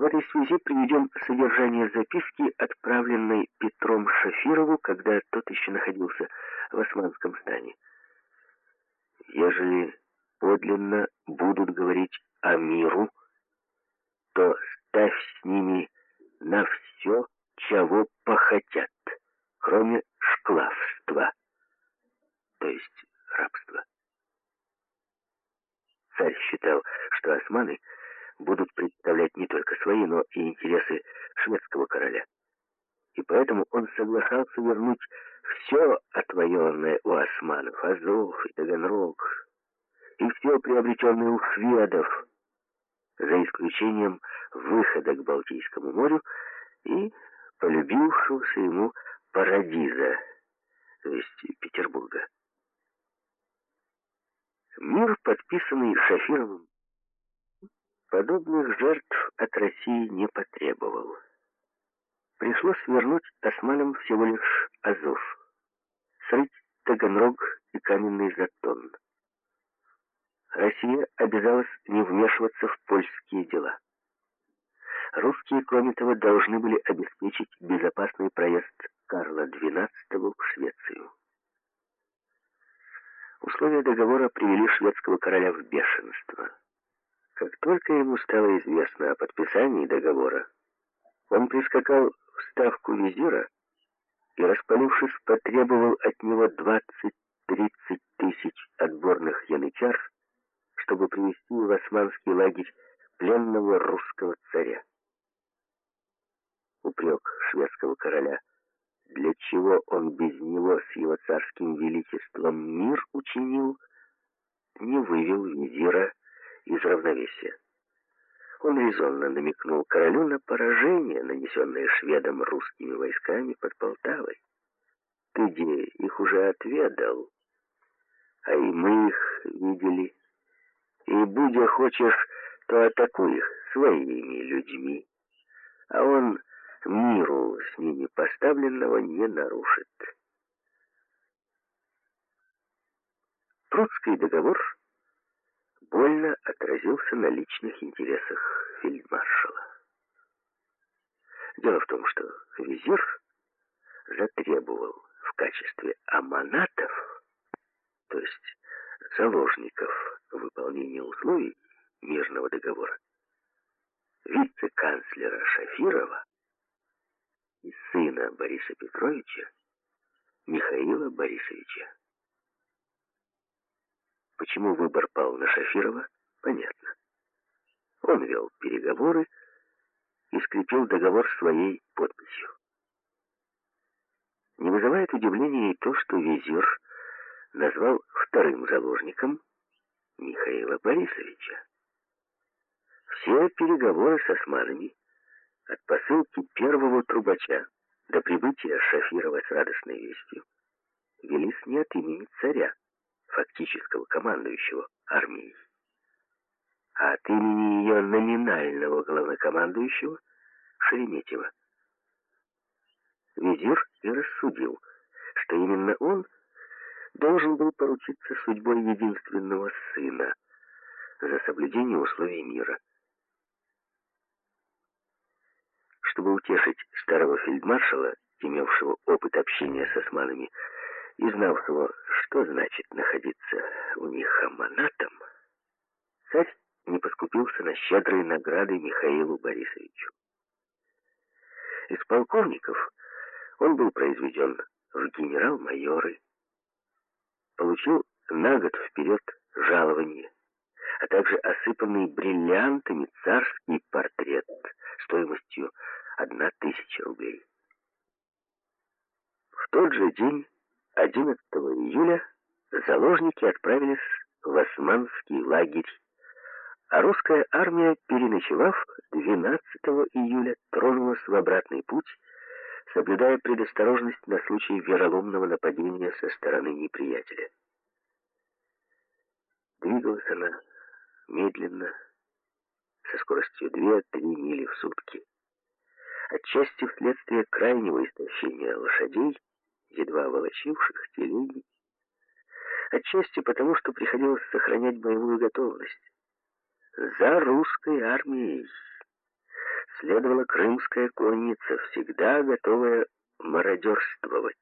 В этой связи приведем содержание записки, отправленной Петром Шафирову, когда тот еще находился в османском стане. «Ежели подлинно будут говорить о миру, то ставь с ними на все, чего похотят, кроме шклавства, то есть рабства. Царь считал, что османы будут представлять не только свои, но и интересы шведского короля. И поэтому он соглашался вернуть все отвоеванное у османов, Азов и Таганрог, и все приобретенное у шведов, за исключением выхода к Балтийскому морю и полюбившегося ему Парадиза, то есть Петербурга. Мир, подписанный Шафировым, подобных жертв от России не потребовал. Пришлось вернуть османам всего лишь Азов, срыть Таганрог и каменный затон. Россия обязалась не вмешиваться в польские дела. Русские, кроме того, должны были обеспечить безопасный проезд Карла XII в Швецию. Условия договора привели шведского короля в бешенство. Только ему стало известно о подписании договора, он прискакал в ставку визира и, распалившись, потребовал от него 20-30 тысяч отборных янычар, чтобы привести в османский лагерь пленного русского царя. Упрек шведского короля – для чего он без него с его царским величеством мир учинил, не вывел визира из равновесия. Он резонно намекнул королю на поражение, нанесенное шведам русскими войсками под Полтавой. Ты где их уже отведал, а и мы их видели. И, будя хочешь, то атакуй их своими людьми. А он миру с ними поставленного не нарушит. Прудский договор больно отразился на личных интересах фельдмаршала. Дело в том, что визир затребовал в качестве аманатов, то есть заложников выполнения условий мирного договора, вице-канцлера Шафирова и сына Бориса Петровича, Михаила Борисовича. Почему выбор пал на Шафирова, понятно. Он вел переговоры и скрепил договор своей подписью. Не вызывает удивления и то, что визир назвал вторым заложником Михаила Борисовича. Все переговоры с османами от посылки первого трубача до прибытия Шафирова с радостной вестью велись не от имени царя, фактического командующего армией, а от имени ее номинального главнокомандующего Шереметьева. Визир и рассудил, что именно он должен был поручиться судьбой единственного сына за соблюдение условий мира. чтобы утешить старого фельдмаршала, имевшего опыт общения с османами и знавшего, что значит находиться у них аманатом, царь не поскупился на щедрые награды Михаилу Борисовичу. Из полковников он был произведен в генерал-майоры, получил на год вперед жалование, а также осыпанный бриллиантами царский портрет стоимостью одна тысяча рублей. В тот же день, 11 июля, заложники отправились в османский лагерь, а русская армия, переночевав 12 июля, тронулась в обратный путь, соблюдая предосторожность на случай вероломного нападения со стороны неприятеля. Двигалась она медленно, со скоростью 2-3 мили в сутки отчасти вследствие крайнего истощения лошадей, едва волочивших телеги, отчасти потому, что приходилось сохранять боевую готовность. За русской армией, следовала крымская конница, всегда готовая мародерствовать.